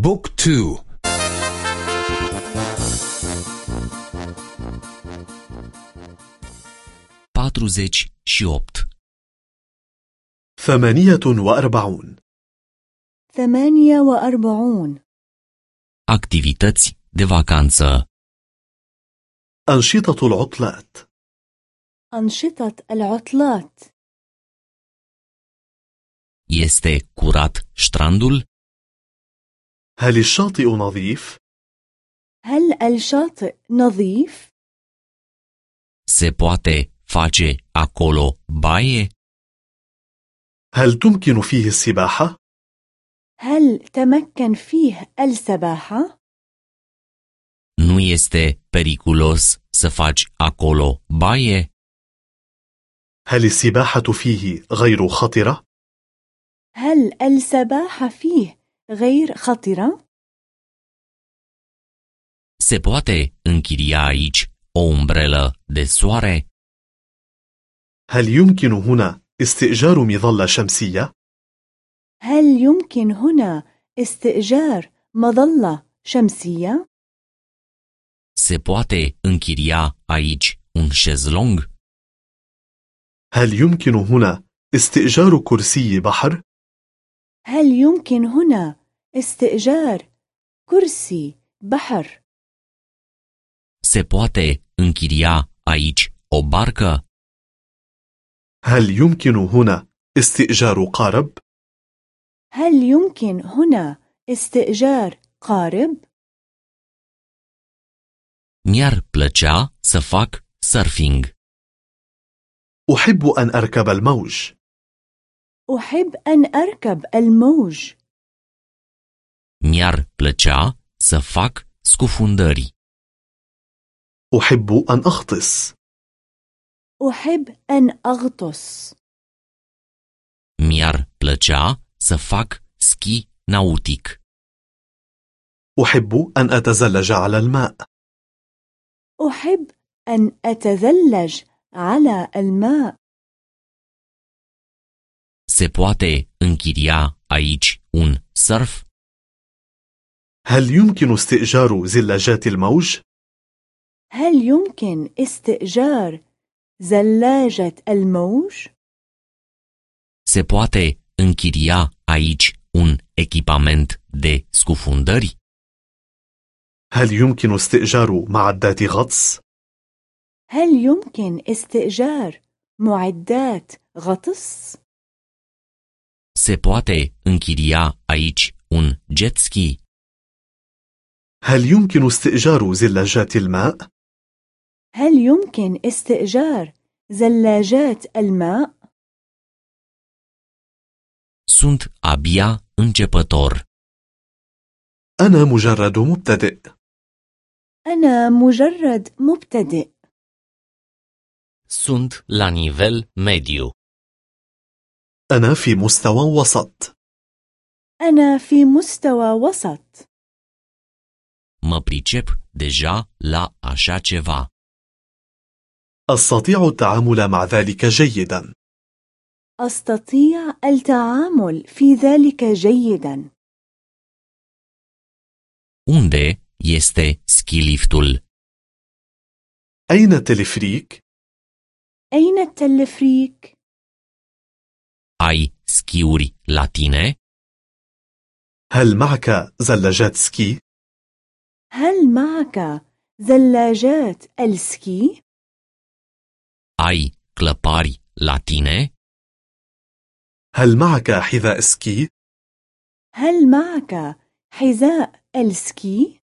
بوك تو patruzeci și opt. ثمانية وأربعون ثمانية وأربعون Activități de vacanță. أنشطة العطلات أنشطة العطلات Este curat strandul? هل الشاطئ نظيف؟ هل الشاطئ نظيف؟ Se poate face acolo baie? هل تمكن فيه السباحة؟ هل تمكن فيه السباحة؟ Nu este periculos să faci acolo baie? هل السباحة فيه غير خطرة؟ هل السباحة فيه غير خطرة؟ Se poate închiria aici o umbrelă de soare? هل يمكن هنا استئجار مظلة شمسية؟ هل يمكن هنا استئجار مظلة شمسية؟ Se poate închiria aici un șezlong? هل يمكن هنا استئجار كرسي بحر؟ هل يمكن هنا استئجار كرسي بحر؟ Se poate închiria aici o barcă? هل يمكن هنا استئجار قارب؟ هل يمكن هنا استئجار قارب؟ Mi-ar plăcea să fac surfing. أحب أن أركب الموج أحب أن أركب الموج. Mi-ar plăcea să fac scufundări. أحب أن أغطس. أحب أن أغطس. Mi-ar plăcea să fac schi nautic. أحب أن أتزلج على الماء. أحب أن أتزلج على الماء. Se poate închiria aici un surf? هل يمكن استئجار زلاجات الموج؟ هل يمكن استئجار زلاجة الموج؟ Se poate închiria aici un echipament de scufundări? هل يمكن استئجار معدات غطس؟ هل يمكن استئجار معدات غطس؟ Se poate închiria aici un jet ski? هل يمكن استئجار زلاجات الماء؟ هل يمكن استئجار زلاجات الماء؟ Sunt abia începător. أنا مجرد مبتدئ أنا مجرد مبتدئ Sunt la nivel mediu. أنا في مستوى وسط أنا في مستوى وسط Mă pricep deja la așa ceva. أستطيع التعامل مع ذلك جيدا أستطيع التعامل في ذلك جيدا Unde este skiliftul? أين التلفريك؟ أين التلفريك؟ Ai schiuri la tine? هل معك زلاجات سكي؟ هل معك زلاجات السكي؟ Ai clăpari la tine? هل معك حذاء سكي؟ هل معك حذاء السكي؟